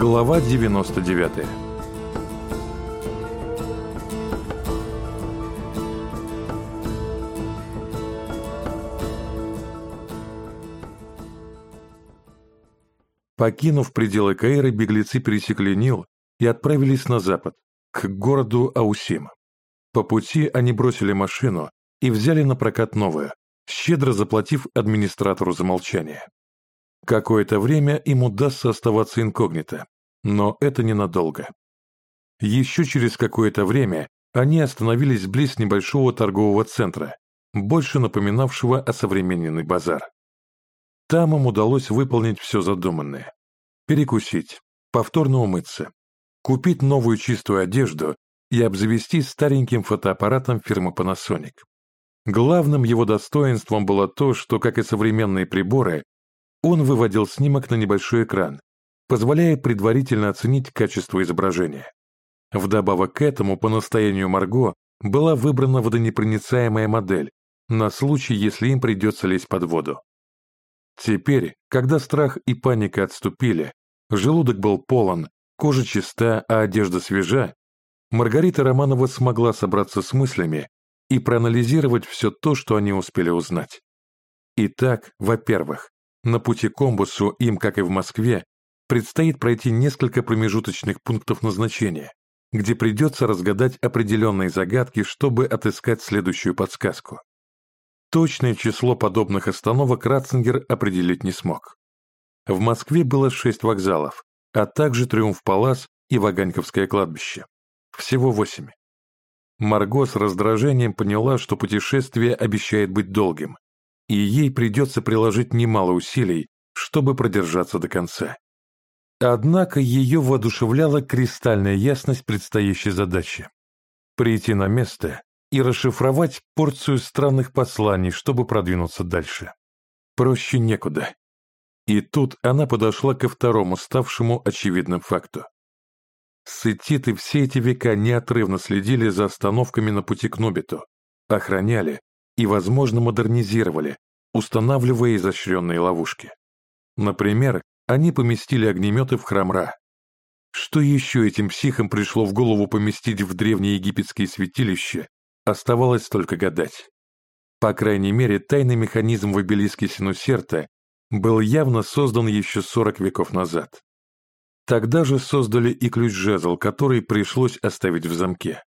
Глава 99 Покинув пределы Каира, беглецы пересекли Нил и отправились на запад, к городу Аусим. По пути они бросили машину и взяли на прокат новую, щедро заплатив администратору за молчание. Какое-то время им удастся оставаться инкогнито, но это ненадолго. Еще через какое-то время они остановились близ небольшого торгового центра, больше напоминавшего о современный базар. Там им удалось выполнить все задуманное. Перекусить, повторно умыться, купить новую чистую одежду и обзавестись стареньким фотоаппаратом фирмы Panasonic. Главным его достоинством было то, что, как и современные приборы, он выводил снимок на небольшой экран, позволяя предварительно оценить качество изображения. Вдобавок к этому, по настоянию Марго, была выбрана водонепроницаемая модель на случай, если им придется лезть под воду. Теперь, когда страх и паника отступили, желудок был полон, кожа чиста, а одежда свежа, Маргарита Романова смогла собраться с мыслями и проанализировать все то, что они успели узнать. Итак, во-первых, на пути к Комбусу им, как и в Москве, предстоит пройти несколько промежуточных пунктов назначения, где придется разгадать определенные загадки, чтобы отыскать следующую подсказку. Точное число подобных остановок Ратцингер определить не смог. В Москве было шесть вокзалов, а также Триумф-Палас и Ваганьковское кладбище. Всего восемь. Марго с раздражением поняла, что путешествие обещает быть долгим, и ей придется приложить немало усилий, чтобы продержаться до конца. Однако ее воодушевляла кристальная ясность предстоящей задачи. Прийти на место и расшифровать порцию странных посланий, чтобы продвинуться дальше. Проще некуда. И тут она подошла ко второму, ставшему очевидным факту. Сетиты все эти века неотрывно следили за остановками на пути к Нобиту, охраняли и, возможно, модернизировали, устанавливая изощренные ловушки. Например, они поместили огнеметы в храм Ра. Что еще этим психам пришло в голову поместить в древние египетские святилища, оставалось только гадать. По крайней мере, тайный механизм в обелиске Синусерта был явно создан еще 40 веков назад. Тогда же создали и ключ-жезл, который пришлось оставить в замке.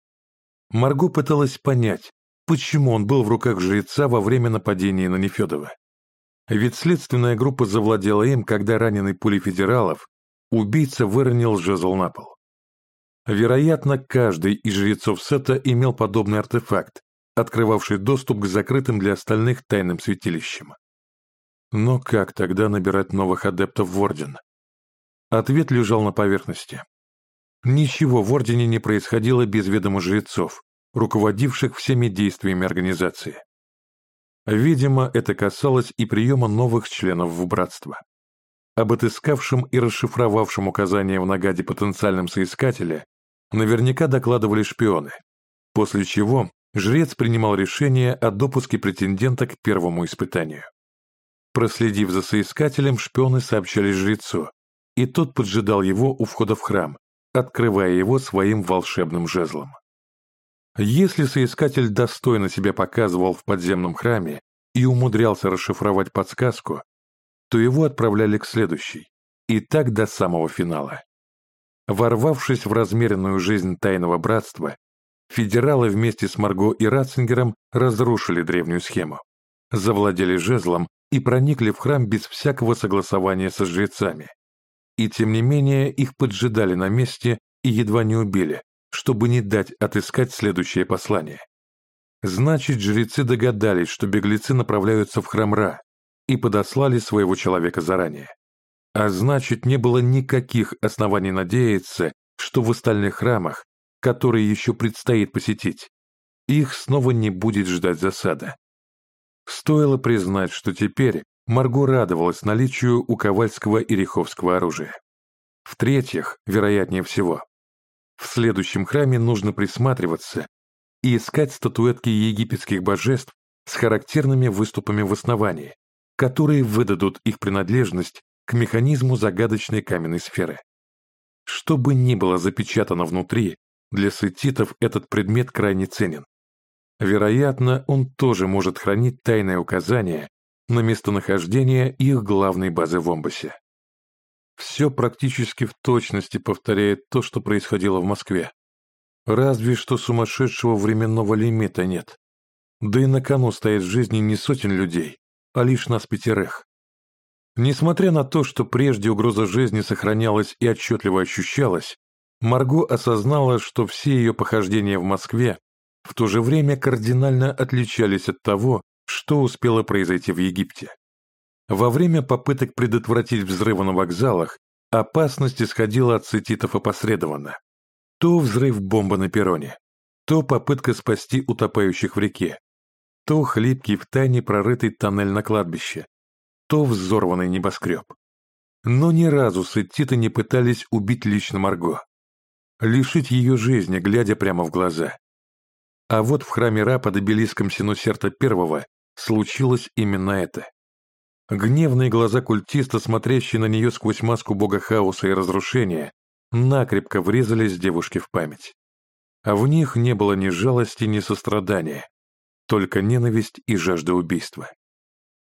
Марго пыталась понять, почему он был в руках жреца во время нападения на Нефедова. Ведь следственная группа завладела им, когда раненый пулей федералов убийца выронил жезл на пол. Вероятно, каждый из жрецов Сета имел подобный артефакт, открывавший доступ к закрытым для остальных тайным святилищам. Но как тогда набирать новых адептов в Орден? Ответ лежал на поверхности. Ничего в Ордене не происходило без ведома жрецов, руководивших всеми действиями организации. Видимо, это касалось и приема новых членов в братство. Об отыскавшем и расшифровавшем указания в нагаде потенциальном соискателе наверняка докладывали шпионы, после чего жрец принимал решение о допуске претендента к первому испытанию. Проследив за соискателем, шпионы сообщали жрецу, и тот поджидал его у входа в храм, открывая его своим волшебным жезлом. Если соискатель достойно себя показывал в подземном храме и умудрялся расшифровать подсказку, то его отправляли к следующей, и так до самого финала. Ворвавшись в размеренную жизнь тайного братства, федералы вместе с Марго и Ратцингером разрушили древнюю схему, завладели жезлом и проникли в храм без всякого согласования со жрецами. И тем не менее их поджидали на месте и едва не убили, чтобы не дать отыскать следующее послание. Значит, жрецы догадались, что беглецы направляются в храм Ра и подослали своего человека заранее. А значит, не было никаких оснований надеяться, что в остальных храмах, которые еще предстоит посетить, их снова не будет ждать засада. Стоило признать, что теперь Марго радовалась наличию у Ковальского и Риховского оружия. В-третьих, вероятнее всего, в следующем храме нужно присматриваться и искать статуэтки египетских божеств с характерными выступами в основании, которые выдадут их принадлежность к механизму загадочной каменной сферы. Что бы ни было запечатано внутри, для сетитов этот предмет крайне ценен. Вероятно, он тоже может хранить тайное указание на местонахождение их главной базы в Омбасе. Все практически в точности повторяет то, что происходило в Москве. Разве что сумасшедшего временного лимита нет. Да и на кону стоит жизни не сотен людей, а лишь нас пятерых. Несмотря на то, что прежде угроза жизни сохранялась и отчетливо ощущалась, Марго осознала, что все ее похождения в Москве в то же время кардинально отличались от того, что успело произойти в Египте. Во время попыток предотвратить взрывы на вокзалах опасность исходила от цититов опосредованно. То взрыв бомбы на перроне, то попытка спасти утопающих в реке, то хлипкий в тайне прорытый тоннель на кладбище, то взорванный небоскреб. Но ни разу сеттиты не пытались убить лично Марго. Лишить ее жизни, глядя прямо в глаза. А вот в храме Ра под обелиском Синусерта I случилось именно это. Гневные глаза культиста, смотрящие на нее сквозь маску бога хаоса и разрушения, накрепко врезались девушке в память. А в них не было ни жалости, ни сострадания, только ненависть и жажда убийства.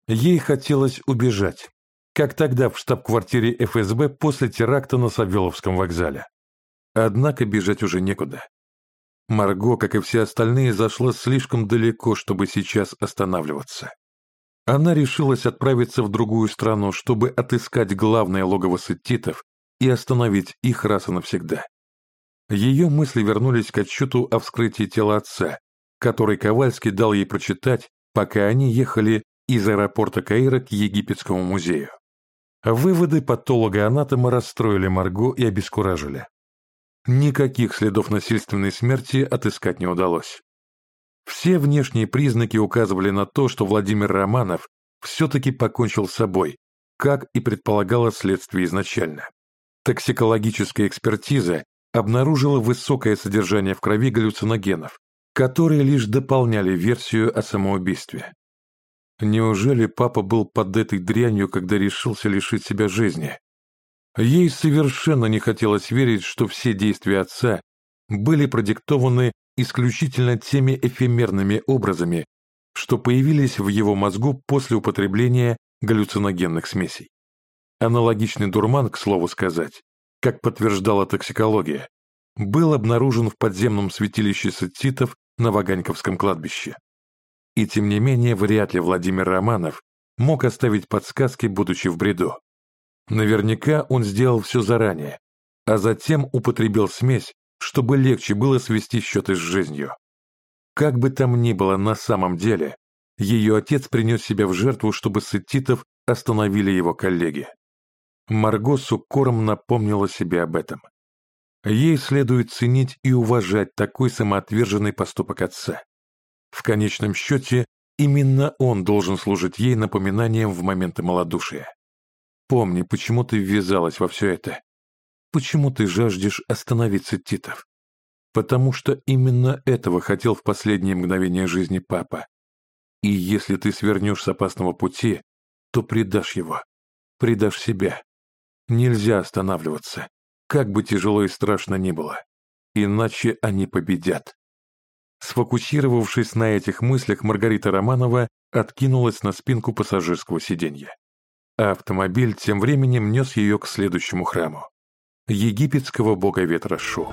Ей хотелось убежать, как тогда в штаб-квартире ФСБ после теракта на Савеловском вокзале. Однако бежать уже некуда. Марго, как и все остальные, зашла слишком далеко, чтобы сейчас останавливаться. Она решилась отправиться в другую страну, чтобы отыскать главное логово сеттитов и остановить их раз и навсегда. Ее мысли вернулись к отчету о вскрытии тела отца, который Ковальский дал ей прочитать, пока они ехали из аэропорта Каира к Египетскому музею. Выводы патолога-анатома расстроили Марго и обескуражили. Никаких следов насильственной смерти отыскать не удалось. Все внешние признаки указывали на то, что Владимир Романов все-таки покончил с собой, как и предполагало следствие изначально. Токсикологическая экспертиза обнаружила высокое содержание в крови галлюциногенов, которые лишь дополняли версию о самоубийстве. Неужели папа был под этой дрянью, когда решился лишить себя жизни? Ей совершенно не хотелось верить, что все действия отца были продиктованы исключительно теми эфемерными образами, что появились в его мозгу после употребления галлюциногенных смесей. Аналогичный дурман, к слову сказать, как подтверждала токсикология, был обнаружен в подземном святилище сеттитов на Ваганьковском кладбище. И тем не менее, вряд ли Владимир Романов мог оставить подсказки, будучи в бреду. Наверняка он сделал все заранее, а затем употребил смесь, чтобы легче было свести счеты с жизнью. Как бы там ни было на самом деле, ее отец принес себя в жертву, чтобы сеттитов остановили его коллеги. Марго с укором напомнила себе об этом. Ей следует ценить и уважать такой самоотверженный поступок отца. В конечном счете, именно он должен служить ей напоминанием в моменты малодушия. Помни, почему ты ввязалась во все это. Почему ты жаждешь остановиться, Титов? Потому что именно этого хотел в последние мгновения жизни папа. И если ты свернешь с опасного пути, то предашь его, предашь себя. Нельзя останавливаться, как бы тяжело и страшно ни было. Иначе они победят. Сфокусировавшись на этих мыслях, Маргарита Романова откинулась на спинку пассажирского сиденья. А автомобиль тем временем нес ее к следующему храму – египетского бога ветра Шу.